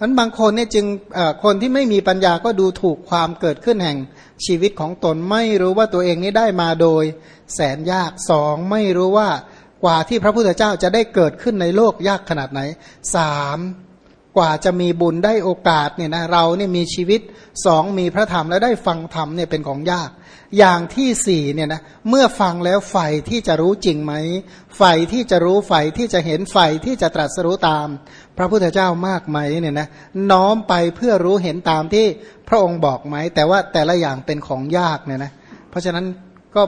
นั้นบางคนเนี่ยจึงคนที่ไม่มีปัญญาก็ดูถูกความเกิดขึ้นแห่งชีวิตของตนไม่รู้ว่าตัวเองนี้ได้มาโดยแสนยากสองไม่รู้ว่ากว่าที่พระพุทธเจ้าจะได้เกิดขึ้นในโลกยากขนาดไหนสาม กว่าจะมีบุญได้โอกาสเนี่ยนะเราเนี่ยมีชีวิตสองมีพระธรรมและได้ฟังธรรมเนี่ยเป็นของยาก อย่างที่สี่เนี่ยนะเมื่อฟังแล้วไฟที่จะรู้จริงไหมไฟที่จะรู้ไฟที่จะเห็นไฟที่จะตรัสรู้ตาม พระพุทธเจ้ามากไหมเนี่ยนะน้อมไปเพื่อรู้เห็นตามที่พระองค์บอกไหม แต่ว่าแต่ละอย่างเป็นของยากเนี่ยนะเพราะฉะนั้นก็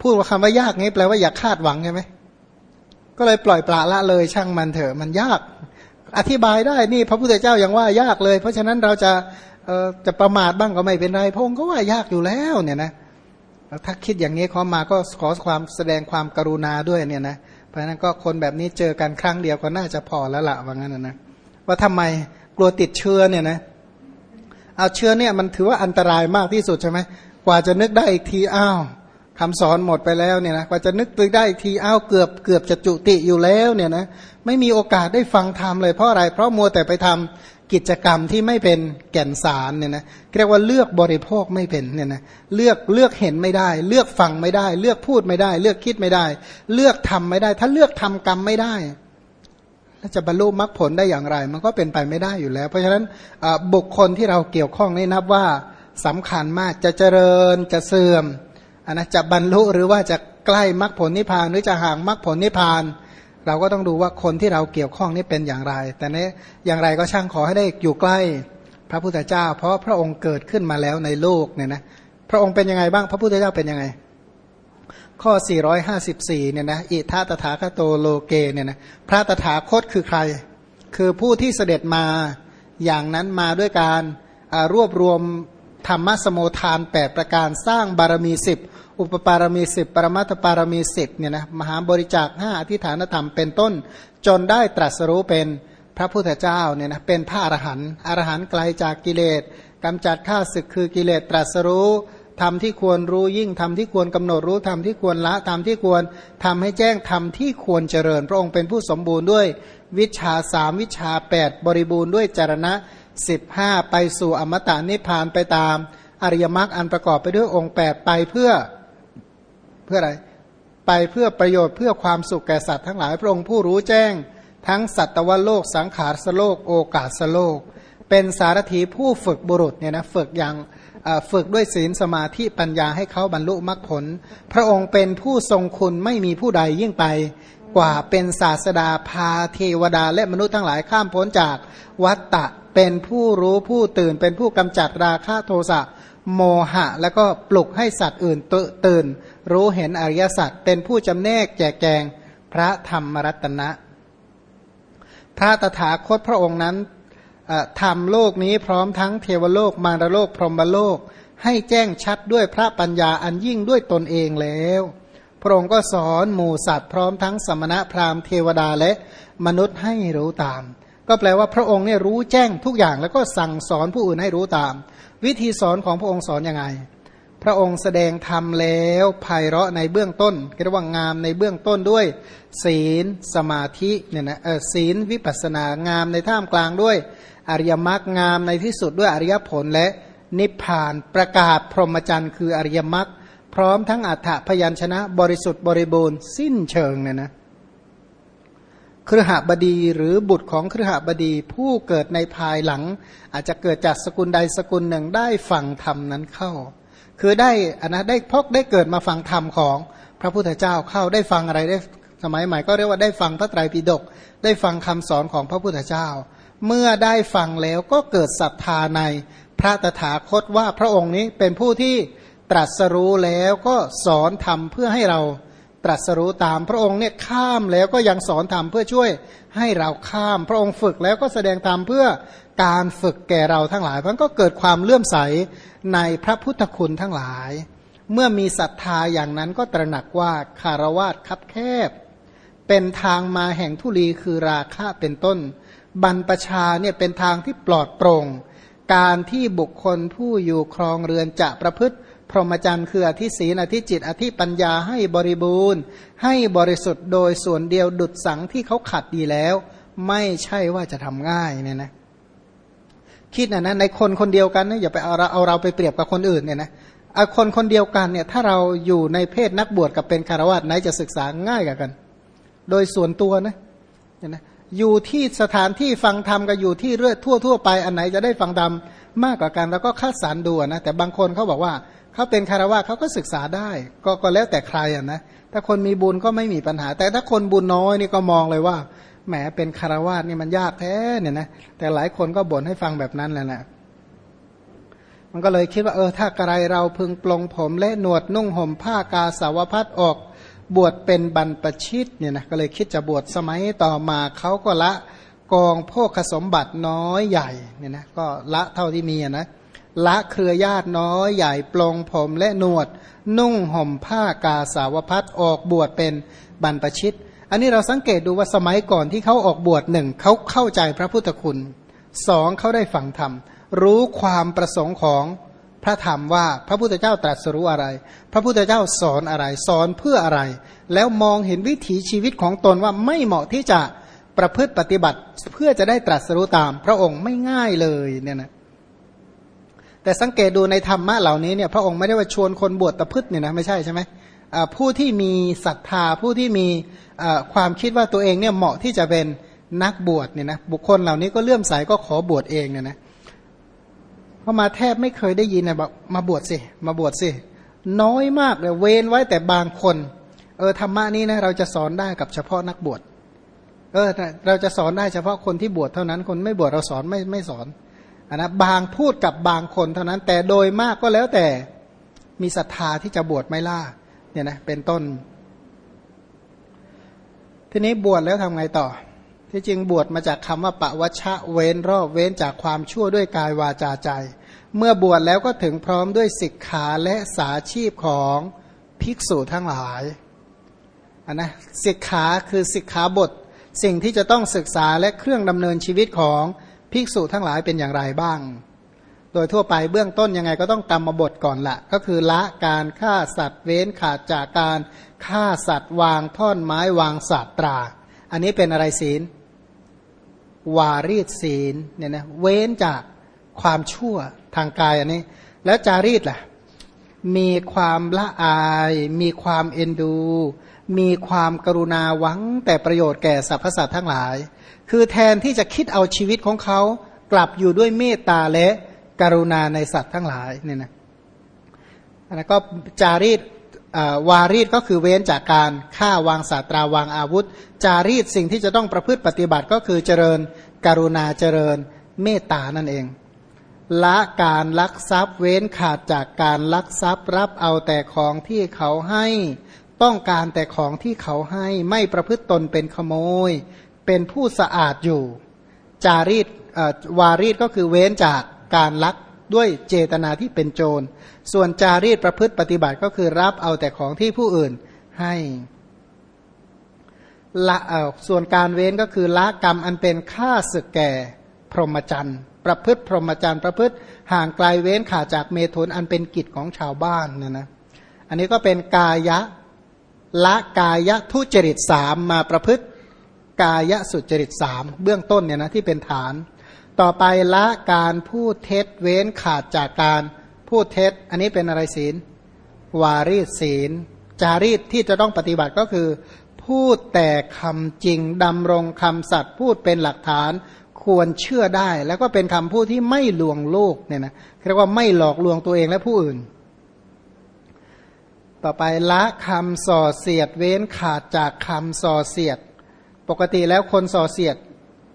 พูดว่าคำว่ายากนี้แปลว่าอย่าคาดหวังใช่ไหมก็เลยปล่อยปละละเลยช่างมันเถอะมันยาก อธิบายได้นี่พระพุทธเจ้ายังว่ายากเลย เพราะฉะนั้นเราจะจะประมาทบ้างก็ไม่เป็นไรพระองค์ก็ว่ายากอยู่แล้วเนี่ยนะถ้าคิดอย่างนี้เขามาก็ขอความแสดงความกรุณาด้วยเนี่ยนะเพราะฉะนั้นก็คนแบบนี้เจอกันครั้งเดียวก็น่าจะพอแล้วละว่างั้นนะนะว่าทำไมกลัวติดเชื้อเนี่ยนะเอาเชื้อเนี่ยมันถือว่าอันตรายมากที่สุดใช่ไหมกว่าจะนึกได้อีกทีอ้าว คำสอนหมดไปแล้วเนี่ยนะกว่าจะนึกตึกได้อีกทีอ้าวเกือบเกือบจะจุติอยู่แล้วเนี่ยนะไม่มีโอกาสได้ฟังธรรมเลยเพราะอะไร เพราะมัวแต่ไปทำกิจกรรมที่ไม่เป็นแก่นสารเนี่ยนะเรียกว่าเลือกบริโภคไม่เป็นเนี่ยนะเลือกเลือกเห็นไม่ได้ เลือกฟังไม่ได้ เลือกพูดไม่ได้ เลือกคิดไม่ได้ เลือกทำไม่ได้ ถ้าเลือกทำกรรมไม่ได้แล้วจะบรรลุมรรคผลได้อย่างไร มันก็เป็นไปไม่ได้อยู่แล้ว เพราะฉะนั้นบุคคลที่เราเกี่ยวข้องนี่นับว่าสำคัญมากจะเจริญจะเสื่อม อันนะจะบรรลุหรือว่าจะใกล้มรรคผลนิพพานหรือจะห่างมรรคผลนิพพาน เราก็ต้องดูว่าคนที่เราเกี่ยวข้องนี่เป็นอย่างไร แต่เนี้อย่างไรก็ช่างขอให้ได้อยู่ใกล้พระพุทธเจ้า เพราะพระองค์เกิดขึ้นมาแล้วในโลกเนี่ยนะพระองค์เป็นยังไงบ้างพระพุทธเจ้าเป็นยังไง ข้อ 454 เนี่ยนะอิทัตถาคโตโลเกเนี่ยนะพระตถาคตคือใคร คือผู้ที่เสด็จมาอย่างนั้นมาด้วยการรวบรวมธรรมสมุทานแปดประการสร้างบารมีสิบ อุปปารมีสิบปรมัตถปารมีสิบเนี่ยนะมหาบริจาคห้าอธิฐานธรรมเป็นต้น จนได้ตรัสรู้เป็นพระพุทธเจ้าเนี่ยนะเป็นพระอรหันต์อรหันต์ไกลจากกิเลสกำจัดข้าศึกคือกิเลสตรัสรู้ทำที่ควรรู้ยิ่งทำที่ควรกำหนดรู้ทำที่ควรละทำที่ควรทำให้แจ้งทำที่ควรเจริญ พระองค์เป็นผู้สมบูรณ์ด้วยวิชาสามวิชาแปดบริบูรณ์ด้วยจารณะสิบห้าไปสู่อมตะนิพพานไปตาม อริยมรรคอันประกอบไปด้วยองค์แปดไปเพื่อ เพื่ออะไร ไปเพื่อประโยชน์เพื่อความสุขแก่สัตว์ทั้งหลาย พระองค์ผู้รู้แจ้ง ทั้งสัตวโลก สังขารสโลก โอกาสสโลก เป็นสารถีผู้ฝึกบุรุษเนี่ยนะฝึกอย่างฝึกด้วยศีลสมาธิปัญญาให้เขาบรรลุมรรคผล พระองค์เป็นผู้ทรงคุณไม่มีผู้ใดยิ่งไปกว่าเป็นศาสดาพาเทวดา และมนุษย์ทั้งหลายข้ามพ้นจากวัตตะเป็นผู้รู้ผู้ตื่นเป็นผู้กำจัดราคะโทสะโมหะ แล้วก็ปลุกให้สัตว์อื่นตื่น รู้เห็นอริยสัจเป็นผู้จำแนกแจกแจงพระธรรมรัตนะ พระตถาคตพระองค์นั้นทำโลกนี้พร้อมทั้งเทวโลกมารโลกพรหมโลก ให้แจ้งชัดด้วยพระปัญญาอันยิ่งด้วยตนเองแล้ว พระองค์ก็สอนหมู่สัตว์พร้อมทั้งสมณะพราหมณ์เทวดาและมนุษย์ให้รู้ตาม ก็แปลว่าพระองค์เนี่ยรู้แจ้งทุกอย่างแล้วก็สั่งสอนผู้อื่นให้รู้ตาม วิธีสอนของพระองค์สอนยังไง พระองค์แสดงธรรมแล้วไพเราะในเบื้องต้นเรียกว่างามในเบื้องต้นด้วย ศีลสมาธิเนี่ยนะเออศีลวิปัสนางามในท่ามกลางด้วย อริยมรรคงามในที่สุดด้วยอริยผลและนิพพานประกาศพรหมจรรย์คืออริยมรรคพร้อมทั้งอัฏฐพยัญชนะบริสุทธิ์บริบูรณ์สิ้นเชิงเนี่ยนะครหบดีหรือบุตรของครหบดีผู้เกิดในภายหลัง อาจจะเกิดจากสกุลใดสกุลหนึ่งได้ฟังธรรมนั้นเข้า คือได้อันนะได้พกได้เกิดมาฟังธรรมของพระพุทธเจ้าเข้าได้ฟังอะไรได้สมัยใหม่ก็เรียกว่าได้ฟังพระไตรปิฎกได้ฟังคำสอนของพระพุทธเจ้า เมื่อได้ฟังแล้วก็เกิดศรัทธาในพระตถาคตว่าพระองค์นี้เป็นผู้ที่ตรัสรู้แล้วก็สอนธรรมเพื่อให้เราตรัสรู้ตามพระองค์เนี่ยข้ามแล้วก็ยังสอนธรรมเพื่อช่วยให้เราข้ามพระองค์ฝึกแล้วก็แสดงธรรมเพื่อ การฝึกแก่เราทั้งหลายมันก็เกิดความเลื่อมใสในพระพุทธคุณทั้งหลาย เมื่อมีศรัทธาอย่างนั้นก็ตระหนักว่าคารวาสคับแคบ เป็นทางมาแห่งทุลีคือราคะเป็นต้น บรรปชาเนี่ยเป็นทางที่ปลอดโปร่ง การที่บุคคลผู้อยู่ครองเรือนจะประพฤติ พรหมจรรย์คืออธิศีนอธิจิต อธิปัญญาให้บริบูรณ์ ให้บริสุทธิ์โดยส่วนเดียวดุดสังที่เขาขัดดีแล้ว ไม่ใช่ว่าจะทำง่ายเนี่ยนะ คิดนะนะในคนคนเดียวกันนะอย่าไปเอาเราเอาเราไปเปรียบกับคนอื่นเนี่ยนะเอาคนคนเดียวกันเนี่ยถ้าเราอยู่ในเพศนักบวชกับเป็นคารวะไหนจะศึกษาง่ายกว่ากัน โดยส่วนตัวนะเนี่ยนะอยู่ที่สถานที่ฟังธรรมกับอยู่ที่เรื่อยทั่วทั่วไปอันไหนจะได้ฟังธรรมมากกว่ากัน แล้วก็คัดสรรดูนะแต่บางคนเขาบอกว่าเขาเป็นคารวะเขาก็ศึกษาได้ ก็ก็แล้วแต่ใครอะนะถ้าคนมีบุญก็ไม่มีปัญหา แต่ถ้าคนบุญน้อยนี่ก็มองเลยว่า แหมเป็นคารวะนี่มันยากแท้เนี่ยนะแต่หลายคนก็บ่นให้ฟังแบบนั้นแหละนะมันก็เลยคิดว่าเออถ้าใครเราพึงปลงผมและหนวดนุ่งห่มผ้ากาสาวพัดออกบวชเป็นบรรปชิตเนี่ยนะก็เลยคิดจะบวชสมัยต่อมาเขาก็ละกองโภคสมบัติน้อยใหญ่เนี่ยนะก็ละเท่าที่มีนะละเครือญาติน้อยใหญ่ปลงผมและหนวด นุ่งห่มผ้ากาสาวพัดออกบวชเป็นบรรปชิต อันนี้เราสังเกตดูว่าสมัยก่อนที่เขาออกบวชหนึ่งเขาเข้าใจพระพุทธคุณสองเขาได้ฟังธรรม รู้ความประสงค์ของพระธรรมว่าพระพุทธเจ้าตรัสรู้อะไร พระพุทธเจ้าสอนอะไรสอนเพื่ออะไร แล้วมองเห็นวิถีชีวิตของตนว่าไม่เหมาะที่จะประพฤติปฏิบัติเพื่อจะได้ตรัสรู้ตาม พระองค์ไม่ง่ายเลยเนี่ยนะแต่สังเกตดูในธรรมะเหล่านี้เนี่ยพระองค์ไม่ได้ว่าชวนคนบวชตะพืชเนี่ยนะไม่ใช่ใช่ไหม ผู้ที่มีศรัทธาผู้ที่มีความคิดว่าตัวเองเนี่ยเหมาะที่จะเป็นนักบวชเนี่ยนะบุคคลเหล่านี้ก็เลื่อมใสก็ขอบวชเองเนี่ยนะพอมาแทบไม่เคยได้ยินนะบอกมาบวชสิมาบวชสิน้อยมากเลยเว้นไว้แต่บางคน เออธรรมะนี้นะเราจะสอนได้กับเฉพาะนักบวชเออเราจะสอนได้เฉพาะคนที่บวชเท่านั้นคนไม่บวชเราสอนไม่ไม่สอนอนนะบางพูดกับบางคนเท่านั้น แต่โดยมากก็แล้วแต่มีศรัทธาที่จะบวชไม่ล่า เนี่ยนะเป็นต้น ทีนี้บวชแล้วทำไงต่อ ที่จริงบวชมาจากคำว่าปะวัชะเว้นรอบเว้นจากความชั่วด้วยกายวาจาใจ เมื่อบวชแล้วก็ถึงพร้อมด้วยศิกขาและสาชีพของภิกษุทั้งหลายอันนะศิกขาคือศิกขาบท สิ่งที่จะต้องศึกษาและเครื่องดำเนินชีวิตของภิกษุทั้งหลายเป็นอย่างไรบ้าง โดยทั่วไปเบื้องต้นยังไงก็ต้องกรรมบทก่อนละก็คือละการฆ่าสัตว์เว้นขาดจากการฆ่าสัตว์วางท่อนไม้วางสัตตรา อันนี้เป็นอะไรศีล วารีตศีลเนี่ยนะเว้นจากความชั่วทางกายอันนี้ แล้วจารีตล่ะมีความละอาย มีความเอ็นดู มีความกรุณาหวังแต่ประโยชน์แก่สรรพสัตว์ทั้งหลาย คือแทนที่จะคิดเอาชีวิตของเขากลับอยู่ด้วยเมตตาและ กรุณาในสัตว์ทั้งหลายเนี่ยนะอันนั้นก็จารีตวารีตก็คือเว้นจากการฆ่าวางสาตราวางอาวุธ จารีตสิ่งที่จะต้องประพฤติปฏิบัติก็คือเจริญกรุณาเจริญเมตตานั่นเอง ละการลักทรัพย์เว้นขาดจากการลักทรัพย์รับเอาแต่ของที่เขาให้ต้องการแต่ของที่เขาให้ไม่ประพฤติตนเป็นขโมย เป็นผู้สะอาดอยู่ จารีตวารีตก็คือเว้นจาก การลักด้วยเจตนาที่เป็นโจร ส่วนจารีตประพฤติปฏิบัติก็คือรับเอาแต่ของที่ผู้อื่นให้ละเอาส่วนการเว้นก็คือละกรรมอันเป็นค่าศึกแก่พรหมจรรย์ ประพฤติพรหมจรรย์ประพฤติห่างไกลเว้นขาดจากเมถุนอันเป็นกิจของชาวบ้านเนี่ยนะอันนี้ก็เป็นกายะละกายะทุจริตสามมาประพฤติกายะสุจริตสามเบื้องต้นเนี่ยนะที่เป็นฐาน ต่อไปละการพูดเท็จเว้นขาดจากการพูดเท็จ อันนี้เป็นอะไรศีล วารีศีล จารีตที่จะต้องปฏิบัติก็คือ พูดแต่คำจริงดำรงคำสัตย์พูดเป็นหลักฐานควรเชื่อได้ แล้วก็เป็นคำพูดที่ไม่ลวงโลกเนี่ยนะเรียกว่าไม่หลอกลวงตัวเองและผู้อื่น ต่อไปละคำส่อเสียดเว้นขาดจากคำส่อเสียด ปกติแล้วคนส่อเสียด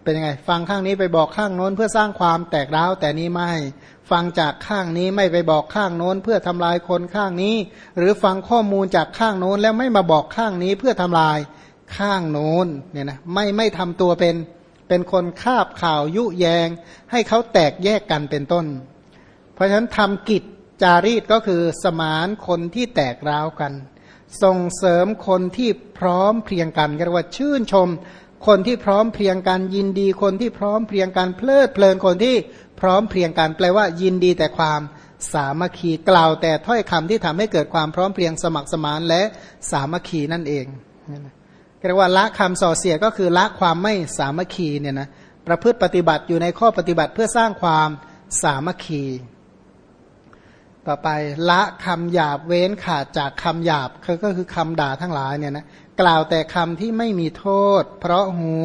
เป็นยังไง ฟังข้างนี้ไปบอกข้างโน้นเพื่อสร้างความแตกร้าวแต่นี้ไม่ ฟังจากข้างนี้ไม่ไปบอกข้างโน้นเพื่อทำลายคนข้างนี้ หรือฟังข้อมูลจากข้างโน้นแล้วไม่มาบอกข้างนี้เพื่อทำลายข้างโน้นเนี่ยนะไม่ไม่ทำตัวเป็นเป็นคนคาบข่าวยุแยง ให้เขาแตกแยกกันเป็นต้น เพราะฉะนั้นทำกิจจารีตก็คือสมานคนที่แตกร้าวกัน ส่งเสริมคนที่พร้อมเพรียงกันเรียกว่าชื่นชม คนที่พร้อมเพรียงกันยินดีคนที่พร้อมเพรียงกันเพลิดเพลินคนที่พร้อมเพรียงกันแปลว่ายินดีแต่ความสามัคคีกล่าวแต่ถ้อยคำที่ทำให้เกิดความพร้อมเพรียงสมัครสมานและสามัคคีนั่นเองเรียกว่าละคำส่อเสียก็คือละความไม่สามัคคีเนี่ยนะประพฤติปฏิบัติอยู่ในข้อปฏิบัติเพื่อสร้างความสามัคคี ต่อไปละคำหยาบเว้นขาดจากคำหยาบคือก็คือคำด่าทั้งหลายเนี่ยนะ กล่าวแต่คำที่ไม่มีโทษ เพราะหู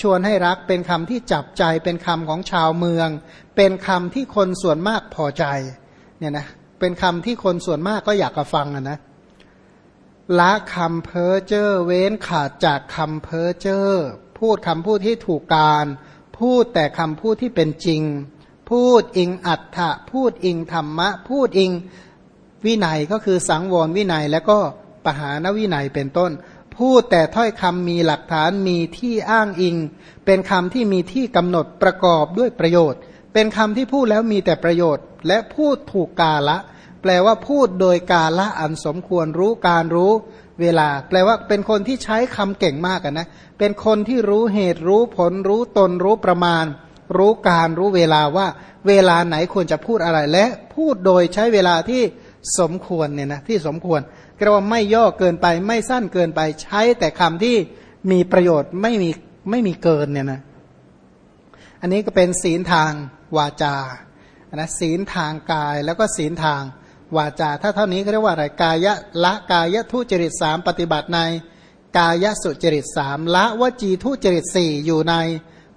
ชวนให้รักเป็นคำที่จับใจเป็นคำของชาวเมือง เป็นคำที่คนส่วนมากพอใจเนี่ยนะเป็นคำที่คนส่วนมากก็อยากจะฟังนะละคำเพ้อเจ้อเว้นขาดจากคำเพ้อเจ้อพูดคำพูดที่ถูกการ พูดแต่คำพูดที่เป็นจริง พูดอิงอัฏฐะพูดอิงธรรมะ พูดอิงวินัยก็คือสังวรวินัยแล้วก็ปหานวินัยเป็นต้น พูดแต่ถ้อยคำมีหลักฐานมีที่อ้างอิง เป็นคำที่มีที่กำหนดประกอบด้วยประโยชน์ เป็นคำที่พูดแล้วมีแต่ประโยชน์ และพูดถูกกาละ แปลว่าพูดโดยกาละอันสมควรรู้การรู้เวลา แปลว่าเป็นคนที่ใช้คำเก่งมากนะ เป็นคนที่รู้เหตุรู้ผลรู้ตนรู้ประมาณ รู้การรู้เวลาว่า เวลาไหนควรจะพูดอะไรและพูดโดยใช้เวลาที่ สมควรเนี่ยนะที่สมควรก็ว่าไม่ย่อเกินไป ไม่สั้นเกินไปใช้แต่คำที่มีประโยชน์ไม่มีไม่มีเกินเนี่ยนะอันนี้ก็เป็นศีลทางวาจานะศีลทางกายแล้วก็ศีลทางวาจา ถ้าเท่านี้ก็เรียกว่าอะไรกายะละกายะทุจริตสามปฏิบัติในกายสุจริตสามละวจีทุจริตสี่อยู่ใน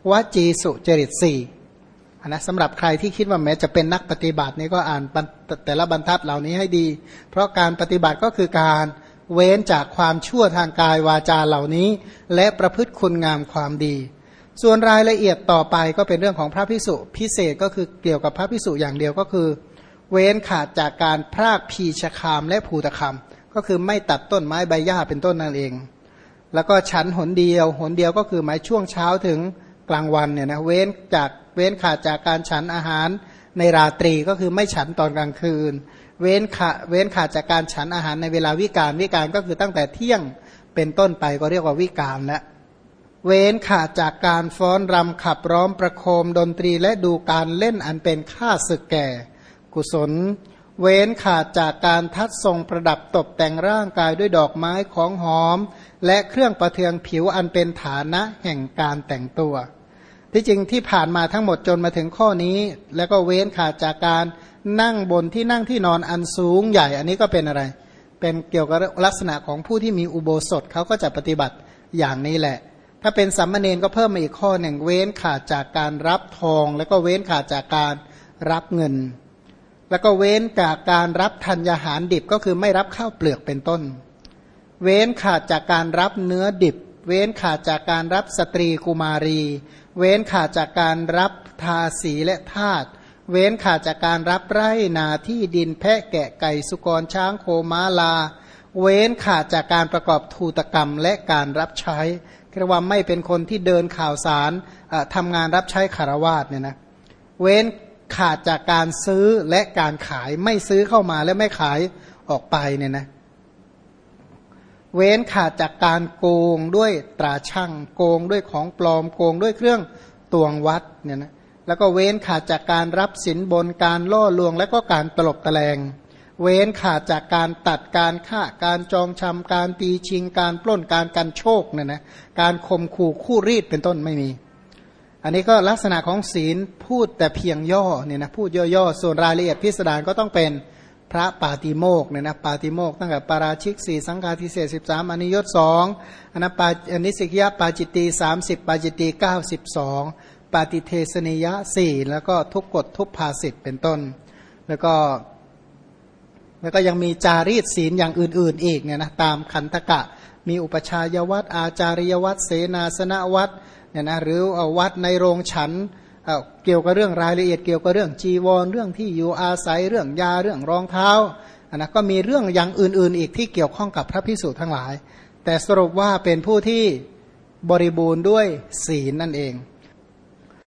วจีสุจริตสี่ นะสำหรับใครที่คิดว่าแม้จะเป็นนักปฏิบัตินี่ก็อ่านแต่ละบรรทัดเหล่านี้ให้ดี เพราะการปฏิบัติก็คือการเว้นจากความชั่วทางกายวาจาเหล่านี้ และประพฤติคุณงามความดี ส่วนรายละเอียดต่อไปก็เป็นเรื่องของพระพิสุพิเศษก็คือเกี่ยวกับพระพิสุอย่างเดียวก็คือ เว้นขาดจากการพรากพีชคามและภูตคามก็คือไม่ตัดต้นไม้ใบหญ้าเป็นต้นนั่นเอง แล้วก็ฉันหนเดียว หนเดียวก็คือหมายช่วงเช้าถึง ลางวันเนี่ยนะเว้นจากเว้นขาดจากการฉันอาหารในราตรีก็คือไม่ฉันตอนกลางคืน เว้นขาเว้นขาดจากการฉันอาหารในเวลาวิการวิการก็คือตั้งแต่เที่ยงเป็นต้นไปก็เรียกว่าวิการแล้วเว้นขาดจากการฟ้อนรำขับร้องประโคมดนตรีและดูการเล่นอันเป็นค่าศึกแก่ กุศล เว้นขาดจากการทัดทรงประดับตกแต่งร่างกายด้วยดอกไม้ของหอม และเครื่องประเทืองผิวอันเป็นฐานะแห่งการแต่งตัว ที่จริงที่ผ่านมาทั้งหมดจนมาถึงข้อนี้ แล้วก็เว้นขาดจากการนั่งบนที่นั่งที่นอนอันสูงใหญ่ อันนี้ก็เป็นอะไร เป็นเกี่ยวกับลักษณะของผู้ที่มีอุโบสถเขาก็จะปฏิบัติอย่างนี้แหละ ถ้าเป็นสัมมาเนนก็เพิ่มมาอีกข้อหนึ่งเว้นขาดจากการรับทอง แล้วก็เว้นขาดจากการรับเงิน แล้วก็เว้นจากการรับธัญญาหารดิบก็คือไม่รับข้าวเปลือกเป็นต้น เว้นขาดจากการรับเนื้อดิบ เว้นขาดจากการรับสตรีกุมารี เว้นขาดจากการรับทาสีและทาตเว้นขาดจากการรับไร่นาที่ดินแพะแกะไก่สุกรช้างโคม้าลา เว้นขาดจากการประกอบทูตกรรมและการรับใช้เรียกว่าไม่เป็นคนที่เดินข่าวสารทำงานรับใช้คารวาสเนี่ยนะเว้นขาดจากการซื้อและการขายไม่ซื้อเข้ามาและไม่ขายออกไปเนี่ยนะ เว้นขาดจากการโกงด้วยตราช่างโกงด้วยของปลอมโกงด้วยเครื่องตวงวัดเนี่ยนะแล้วก็เว้นขาดจากการรับสินบนการล่อลวงและก็การตลบตะแลง เว้นขาดจากการตัดการฆ่าการจองชำการตีชิง การปล้นการกันโชคเนี่ยนะการข่มขู่คู่รีดเป็นต้นไม่มี อันนี้ก็ลักษณะของศีลพูดแต่เพียงย่อเนี่ยนะพูดย่อๆส่วนรายละเอียดพิสดารก็ต้องเป็น พระปาติโมกเนี่ยนะปาติโมกตั้งแต่ปาราชิกสี่สังฆาทิเศษสิบสามอนิยตสองอนัปาอนิสิกยะปาจิตตีสามสิบปาจิตตีเก้าสิบสองปาติเทสนิยะสี่แล้วก็ทุกกฎทุกภาสิทธ์เป็นต้น แล้วก็แล้วก็ยังมีจารีตศีลอย่างอื่น ๆ อีกเนี่ยนะตามขันธกะ มีอุปชายวัตอาจาริยวัตเสนาสนวัตเนี่ยนะหรือวัดในโรงฉัน เกี่ยวกับเรื่องรายละเอียดเกี่ยวกับเรื่องจีวรเรื่องที่อยู่อาศัยเรื่องยาเรื่องรองเท้าอันนะก็มีเรื่องอย่างอื่น ๆ อีกที่เกี่ยวข้องกับพระพิสุทั้งหลาย แต่สรุปว่าเป็นผู้ที่บริบูรณ์ด้วยศีลนั่นเอง